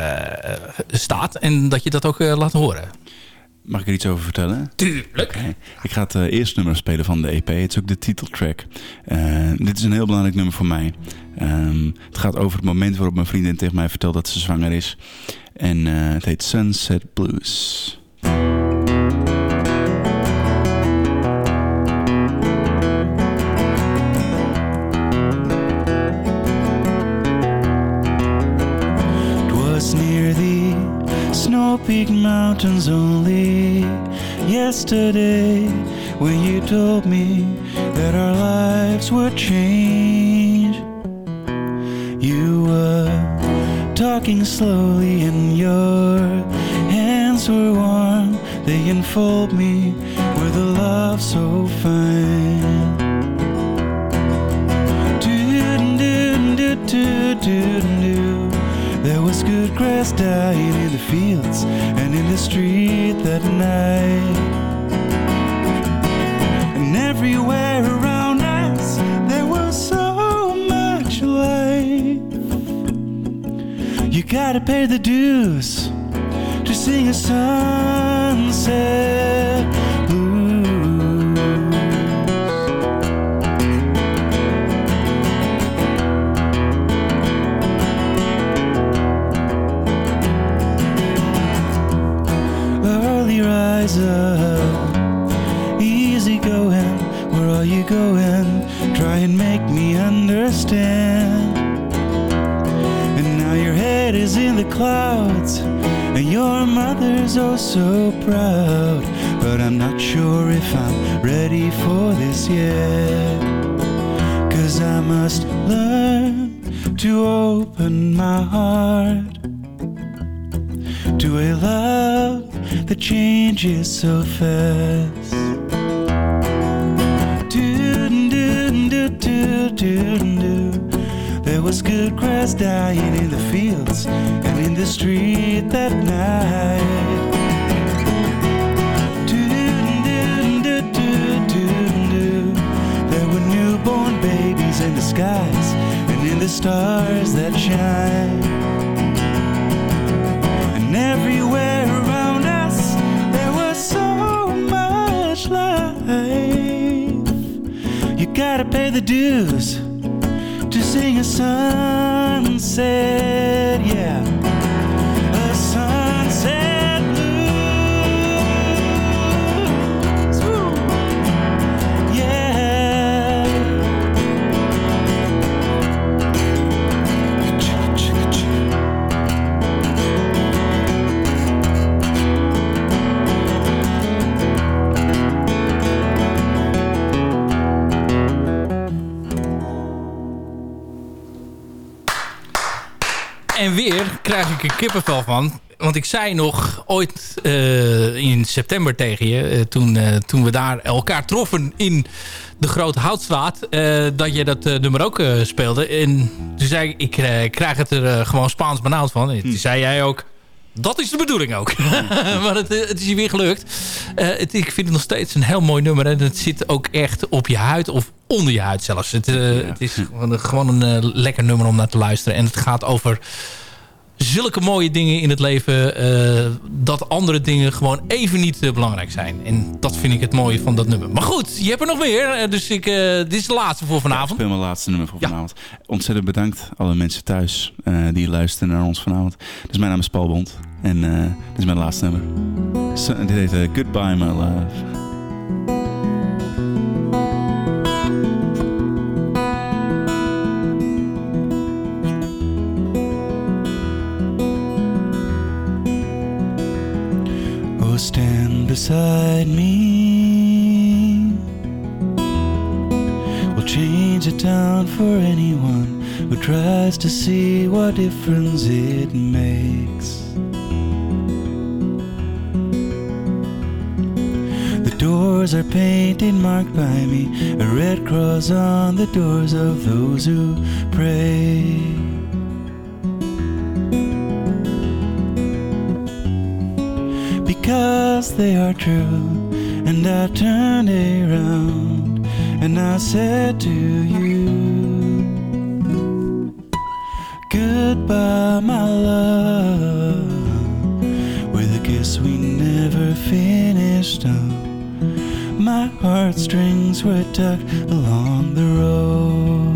staat. En dat je dat ook eh, laat horen. Mag ik er iets over vertellen? Tuurlijk. Ik ga het eh, eerste nummer spelen van de EP. Het is ook de titeltrack. Eh, dit is een heel belangrijk nummer voor mij. Ehm, het gaat over het moment waarop mijn vriendin tegen mij vertelt dat ze zwanger is. En eh, het heet Sunset Blues. Twas near the snow-peaked mountains only yesterday when you told me that our lives would change. You were talking slowly and your hands were warm. They enfold me with a love so fine. There was good grass dying in the street that night. And everywhere around us, there was so much life. You gotta pay the dues to sing a sunset understand. And now your head is in the clouds, and your mother's oh so proud. But I'm not sure if I'm ready for this yet. Cause I must learn to open my heart to a love that changes so fast. Do-do-do-do-do. There was good grass dying in the fields and in the street that night. There were newborn babies in the skies and in the stars that shine. Gotta pay the dues to sing a sunset, yeah. En weer krijg ik er kippenvel van. Want ik zei nog ooit eh, in september tegen je... eh, toen, eh, toen we daar elkaar troffen in de Grote Houtstraat... dat je dat nummer ook speelde. En toen zei ik, ik krijg het er gewoon Spaans benauwd van. En toen zei jij ook... Dat is de bedoeling ook. [laughs] maar het, eh, het is je weer gelukt. Eh, het, ik vind het nog steeds een heel mooi nummer. En het zit ook echt op je huid of onder je huid zelfs. Het, eh, het is gewoon, een- gewoon een lekker nummer om naar te luisteren. En het gaat over zulke mooie dingen in het leven... eh, dat andere dingen gewoon even niet eh, belangrijk zijn. En dat vind ik het mooie van dat nummer. Maar goed, je hebt er nog meer. eh, dus ik, dit is de laatste voor Ik vanavond. speel mijn laatste nummer voor vanavond. Ontzettend bedankt alle mensen thuis die luisteren naar ons vanavond. Dus mijn naam is Paul Bond en dit is mijn laatste nummer. So, dit heet Goodbye My Love. Beside me. We'll change the town for anyone who tries to see what difference it makes. The doors are painted marked by me, a red cross on the doors of those who pray. Because they are true, and I turned around and I said to you, Goodbye, my love, with a kiss we never finished up. My heartstrings were tucked along the road.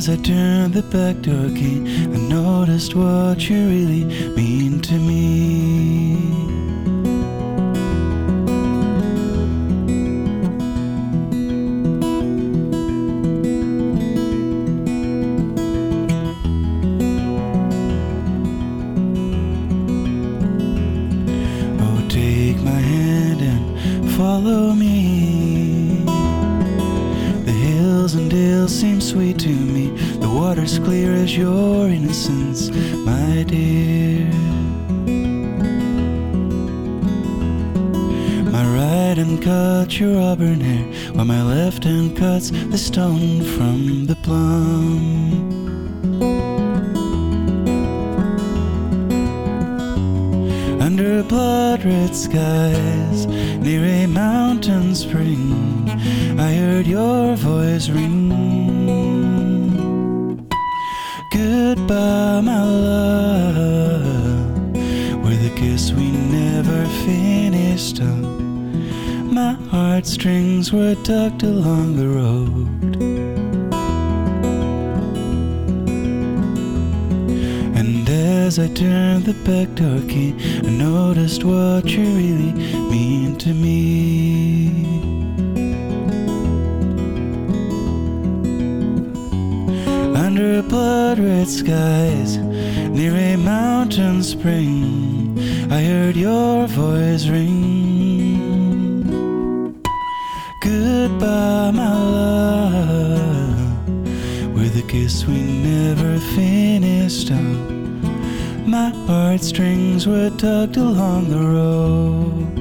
As I turned the back door key, I noticed what you really mean to me. Clear as your innocence, my dear. My right hand cuts your auburn hair, while my left hand cuts the stone from the plum. Under blood red skies, near a mountain spring, I heard your voice ring. Goodbye, my love, with a kiss we never finished up. My heartstrings were tucked along the road. And as I turned the back door key, I noticed what you really mean to me. Blood red skies, near a mountain spring, I heard your voice ring. Goodbye, my love, with a kiss we never finished up. My heartstrings were tugged along the road.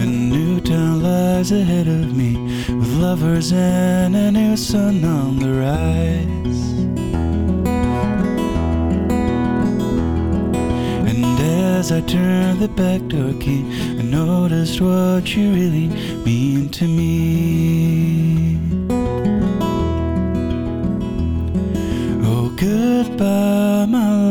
A new town lies ahead of me, lovers and a new sun on the rise. And as I turned the back door key, I noticed what you really mean to me. Oh, goodbye, my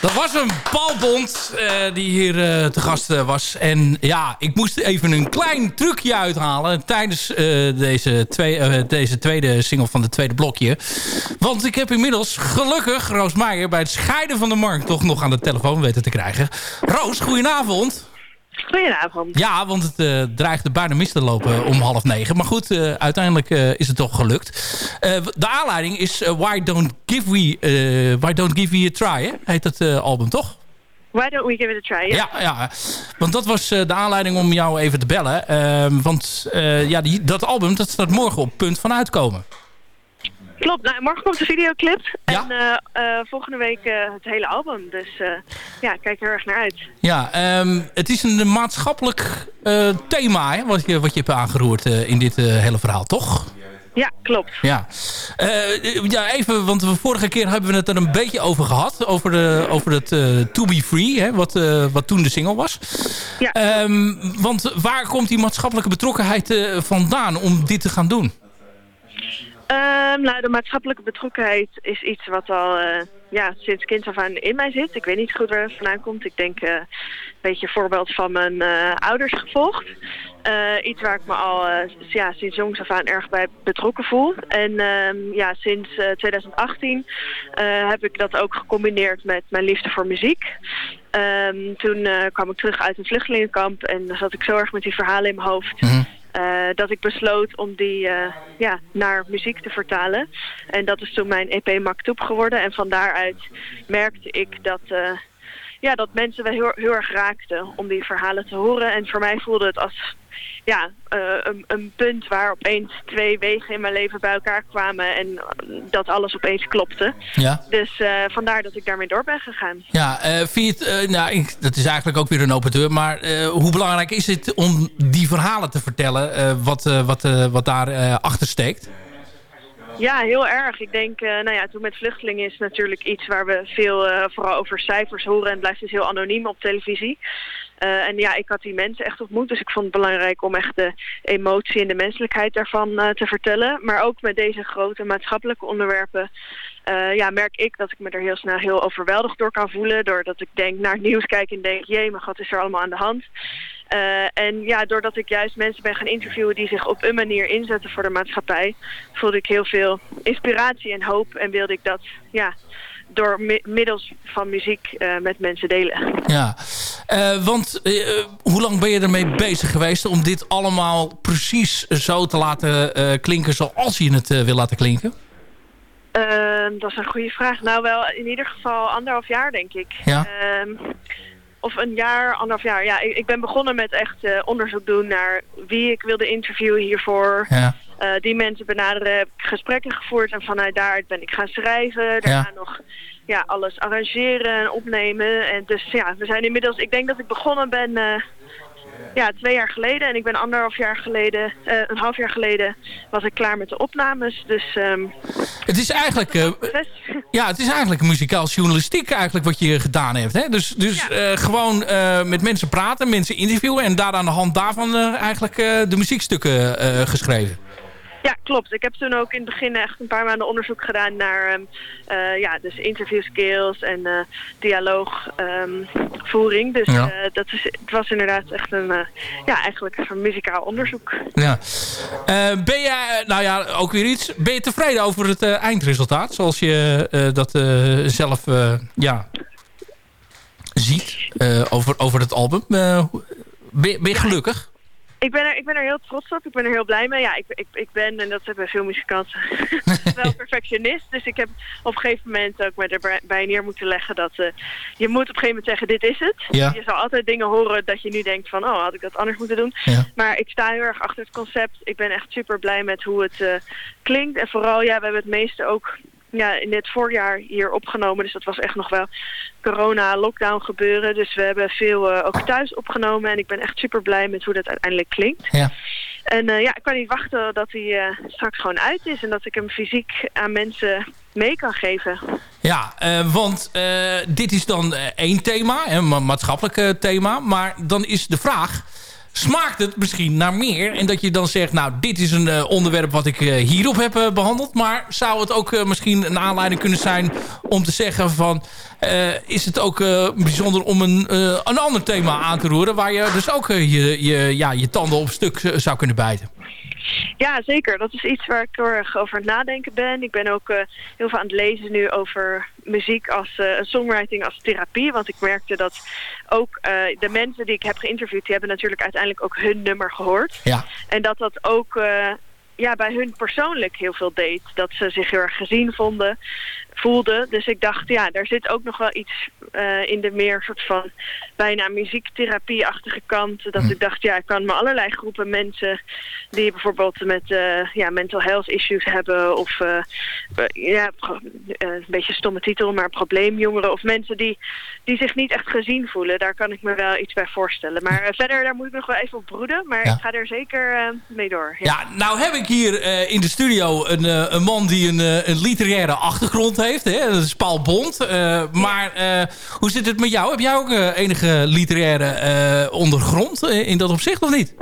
Dat was een Paul Bond eh, die hier eh, te gast eh, was. En ja, ik moest even een klein trucje uithalen tijdens deze, twee, deze tweede single van de tweede blokje. Want ik heb inmiddels gelukkig Roos Meijer bij het scheiden van de markt toch nog aan de telefoon weten te krijgen. Roos, goedenavond. Goedenavond. Ja, want het eh, dreigde bijna mis te lopen om half negen. Maar goed, eh, uiteindelijk eh, is het toch gelukt. De aanleiding is Why, Don't Give We, Why Don't Give We A Try, hè? heet eh, album, toch? Why don't we give it a try? Ja, ja. want dat was de aanleiding om jou even te bellen. Ehm, want ja, die, dat album dat staat morgen op punt van uitkomen. Klopt, nou, morgen komt de videoclip. En eh, eh, volgende week eh, het hele album. Dus ja, ik kijk er erg naar uit. Ja, ehm, het is een maatschappelijk thema hè, wat, je, wat je hebt aangeroerd in dit hele verhaal, toch? Ja, klopt. Ja. Ja, even, want vorige keer hebben we het er een beetje over gehad. Over, de, over het To Be Free, hè, wat, wat toen de single was. Ja. Ehm, want waar komt die maatschappelijke betrokkenheid vandaan om dit te gaan doen? Ehm, nou, de maatschappelijke betrokkenheid is iets wat al eh, ja, sinds kind af aan in mij zit. Ik weet niet goed waar het vandaan komt. Ik denk eh, een beetje een voorbeeld van mijn eh, ouders gevolgd. Iets waar ik me al ja, sinds jongs af aan erg bij betrokken voel. En ehm, ja, sinds eh, 2018 eh, heb ik dat ook gecombineerd met mijn liefde voor muziek. Ehm, toen kwam ik terug uit een vluchtelingenkamp en zat ik zo erg met die verhalen in mijn hoofd. Eh, dat ik besloot om die eh, ja, naar muziek te vertalen. En dat is toen mijn EP Maktoep geworden. En van daaruit merkte ik dat, eh, ja, dat mensen wel heel, heel erg raakten om die verhalen te horen. En voor mij voelde het als ja, eh, een, een punt waar opeens twee wegen in mijn leven bij elkaar kwamen en dat alles opeens klopte. Ja. Dus eh, vandaar dat ik daarmee door ben gegaan. Ja, eh, vind je het, nou, ik- dat is eigenlijk ook weer een open deur. Maar hoe belangrijk is het om die verhalen te vertellen? wat, wat, wat daar achter steekt? Ja, heel erg. Ik denk, eh, nou ja, toen met vluchtelingen is natuurlijk iets waar we veel eh, vooral over cijfers horen en het blijft dus heel anoniem op televisie. Eh, en ja, ik had die mensen echt ontmoet, dus ik vond het belangrijk om echt de emotie en de menselijkheid daarvan te vertellen. Maar ook met deze grote maatschappelijke onderwerpen ja, merk ik dat ik me er heel snel heel overweldigd door kan voelen. Doordat ik denk naar het nieuws kijk en denk, jee, mijn god, is er allemaal aan de hand. Eh, en ja, doordat ik juist mensen ben gaan interviewen die zich op een manier inzetten voor de maatschappij, voelde ik heel veel inspiratie en hoop en wilde ik dat ja, door mi- middels van muziek eh, met mensen delen. Ja, Eh, want hoe lang ben je ermee bezig geweest om dit allemaal precies zo te laten klinken zoals je het wil laten klinken? Ehm, dat is een goede vraag. Nou wel, in ieder geval anderhalf jaar denk ik. Ja. Of een jaar, anderhalf jaar. Ja, ik, ik ben begonnen met echt eh, onderzoek doen naar wie ik wilde interviewen hiervoor. Ja. Eh, die mensen benaderen, heb ik gesprekken gevoerd en vanuit daaruit ben ik gaan schrijven. Daarna nog ja, alles arrangeren en opnemen. En dus ja, we zijn inmiddels, ik denk dat ik begonnen ben eh, ja, twee jaar geleden. En ik ben anderhalf jaar geleden, eh, een half jaar geleden, was ik klaar met de opnames. Dus ehm, Het is eigenlijk, eh, [laughs] ja, het is eigenlijk muzikaal journalistiek eigenlijk wat je gedaan hebt. Hè? Dus, dus eh, gewoon met mensen praten, mensen interviewen en daar aan de hand daarvan eigenlijk de muziekstukken geschreven. Ja, klopt. Ik heb toen ook in het begin echt een paar maanden onderzoek gedaan naar ehm, eh, ja, dus interview skills en eh dialoogvoering. dus Ja. eh, dat is, het was inderdaad echt een, ja, eigenlijk een muzikaal onderzoek. Ja. Ben jij, nou ja, ook weer iets. Ben je tevreden over het eindresultaat? Zoals je dat zelf ja, ziet over, over het album. Ben, ben je gelukkig? Ik ben, er, ik ben er heel trots op. Ik ben er heel blij mee. Ja, ik, ik, ik ben, en dat hebben veel muzikanten, [laughs] wel perfectionist. Dus ik heb op een gegeven moment ook met erbij neer moeten leggen dat eh, je moet op een gegeven moment zeggen, dit is het. Ja. Je zal altijd dingen horen dat je nu denkt van, oh, had ik dat anders moeten doen. Ja. Maar ik sta heel erg achter het concept. Ik ben echt super blij met hoe het eh, klinkt. En vooral, ja, we hebben het meeste ook ja, in dit voorjaar hier opgenomen. Dus dat was echt nog wel corona, lockdown gebeuren. Dus we hebben veel eh, ook thuis opgenomen. En ik ben echt super blij met hoe dat uiteindelijk klinkt. Ja. En eh, ja, ik kan niet wachten dat hij eh, straks gewoon uit is. En dat ik hem fysiek aan mensen mee kan geven. Ja, want dit is dan één thema, een ma- maatschappelijk thema. Maar dan is de vraag, smaakt het misschien naar meer? En dat je dan zegt, nou, dit is een eh, onderwerp wat ik eh, hierop heb eh, behandeld. Maar zou het ook misschien een aanleiding kunnen zijn om te zeggen van... eh, is het ook eh, bijzonder om een, eh, een ander thema aan te roeren... waar je dus ook je, je, ja, je tanden op stuk zou kunnen bijten? Ja, zeker. Dat is iets waar ik heel erg over aan het nadenken ben. Ik ben ook heel veel aan het lezen nu over muziek als songwriting als therapie. Want ik merkte dat ook de mensen die ik heb geïnterviewd... die hebben natuurlijk uiteindelijk ook hun nummer gehoord. Ja. En dat dat ook ja, bij hun persoonlijk heel veel deed. Dat ze zich heel erg gezien vonden, voelden. Dus ik dacht, ja, daar zit ook nog wel iets eh, in de meer soort van bijna muziektherapie-achtige kant. Dat ik dacht, ja, ik kan me allerlei groepen mensen die bijvoorbeeld met eh, ja, mental health issues hebben of eh, ja, een beetje een stomme titel, maar probleemjongeren of mensen die, die zich niet echt gezien voelen. Daar kan ik me wel iets bij voorstellen. Maar verder, daar moet ik nog wel even op broeden. Maar Ja. ik ga er zeker mee door. Ja, nou heb ik hier in de studio een, een man die een, een literaire achtergrond heeft. Hè? Dat is Paul Bond. Eh, maar eh, hoe zit het met jou? Heb jij ook eh, enige literaire ondergrond in dat opzicht of niet?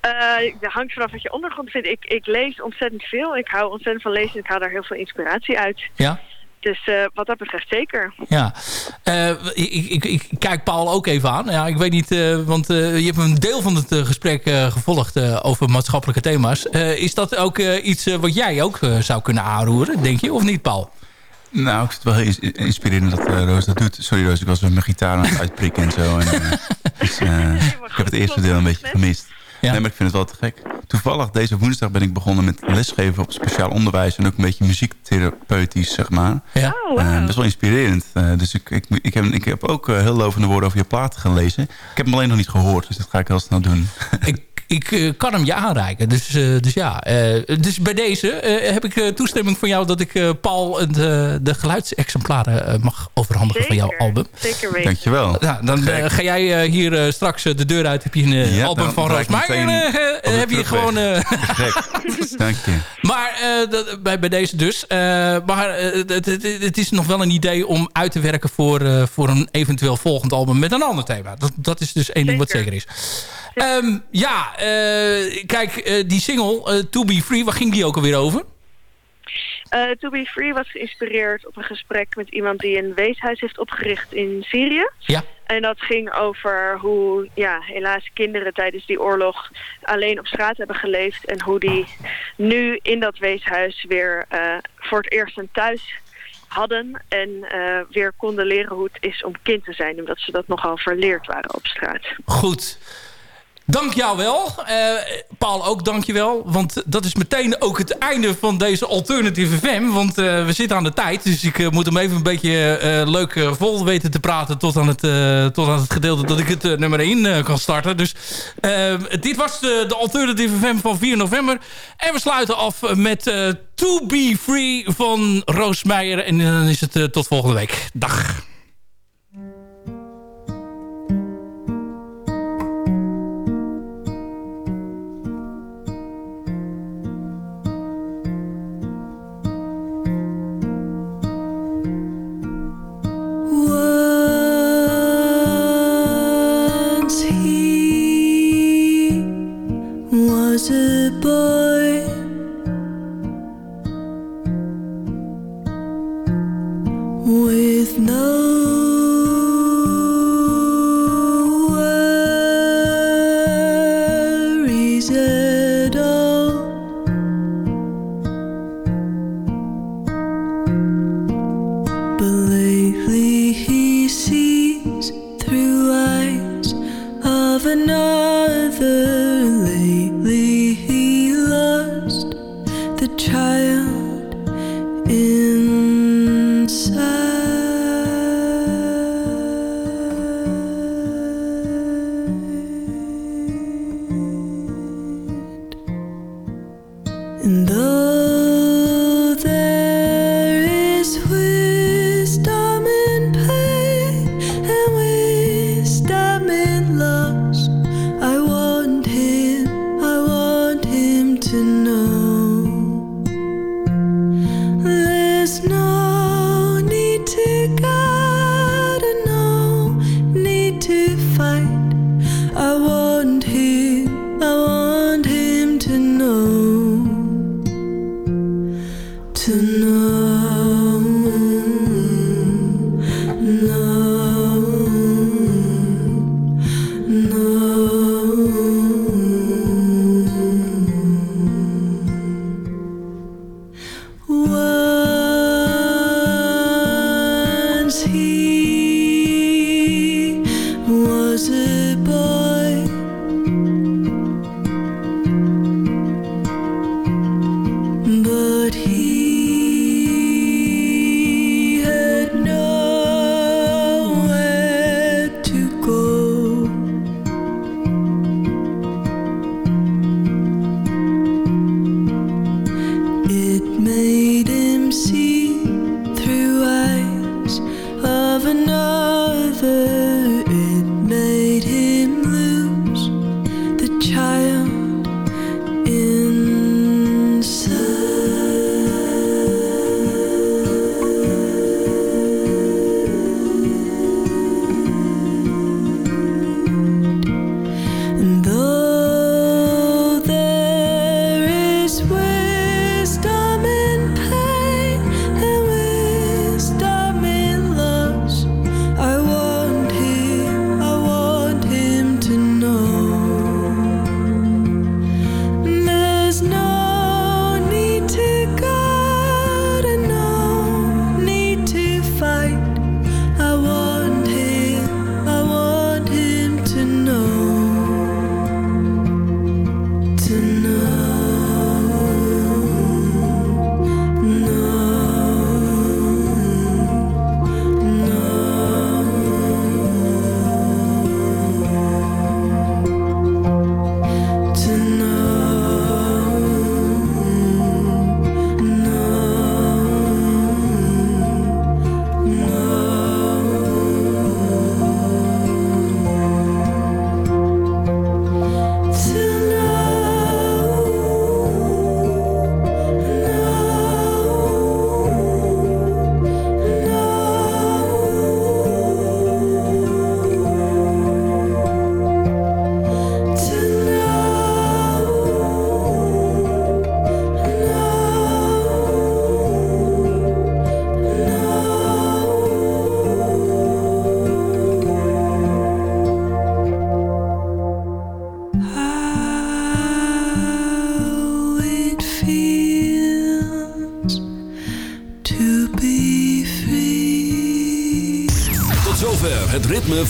Eh, dat hangt vanaf wat je ondergrond vindt. Ik, ik lees ontzettend veel. Ik hou ontzettend van lezen. Ik haal daar heel veel inspiratie uit. Ja? Dus eh, wat dat betreft zeker. Ja. Eh, ik, ik, ik kijk Paul ook even aan. Ja, ik weet niet, eh, want eh, je hebt een deel van het gesprek eh, gevolgd eh, over maatschappelijke thema's. Eh, is dat ook eh, iets wat jij ook zou kunnen aanroeren, denk je? Of niet, Paul? Nou, ik vind het wel heel ins- inspirerend dat Roos dat doet. Sorry Roos, ik was met mijn gitaar aan het uitprikken en zo. En, [laughs] dus, eh, ik heb het eerste deel een beetje gemist. Nee, maar ik vind het wel te gek. toevallig deze woensdag ben ik begonnen met lesgeven op speciaal onderwijs. En ook een beetje muziektherapeutisch, zeg maar. Ja. Eh, best wel inspirerend. Eh, dus ik, ik, ik, heb, ik heb ook eh, heel lovende woorden over je platen gelezen. Ik heb hem alleen nog niet gehoord, dus dat ga ik heel snel doen. [laughs] ik eh, kan hem je aanreiken. Dus, eh, dus ja, eh, dus bij deze eh, heb ik eh, toestemming van jou dat ik eh, Paul eh, de, de geluidsexemplaren eh, mag overhandigen van jouw album. Zeker weten. Dankjewel. Ja, dan eh, ga jij eh, hier eh, straks eh, de deur uit. Heb je een eh, Ja, album dan van draai Roos ik Meijer. Meteen eh, heb je gewoon... eh, [laughs] Gek. Dank je. maar eh, dat- bij, bij deze dus. Eh, maar het, is nog wel een idee om uit te werken voor, eh, voor een eventueel volgend album met een ander thema. Dat, dat is dus één ding wat zeker is. Ehm, ja, eh, kijk, eh, die single, To Be Free, waar ging die ook alweer over? Eh, to Be Free was geïnspireerd op een gesprek met iemand die een weeshuis heeft opgericht in Syrië. Ja. En dat ging over hoe ja, helaas kinderen tijdens die oorlog alleen op straat hebben geleefd. En hoe die nu in dat weeshuis weer eh, voor het eerst een thuis hadden. En eh, weer konden leren hoe het is om kind te zijn. Omdat ze dat nogal verleerd waren op straat. Goed. Dank jou wel. Eh, Paul, ook dank je wel. Want dat is meteen ook het einde van deze Alternative FM. Want eh, we zitten aan de tijd. Dus ik eh, moet hem even een beetje leuk vol weten te praten... tot aan het, tot aan het gedeelte dat ik het nummer 1 kan starten. Dus dit was de, Alternative FM van 4 november. En we sluiten af met To Be Free van Roos Meijer. En dan is het tot volgende week. Dag.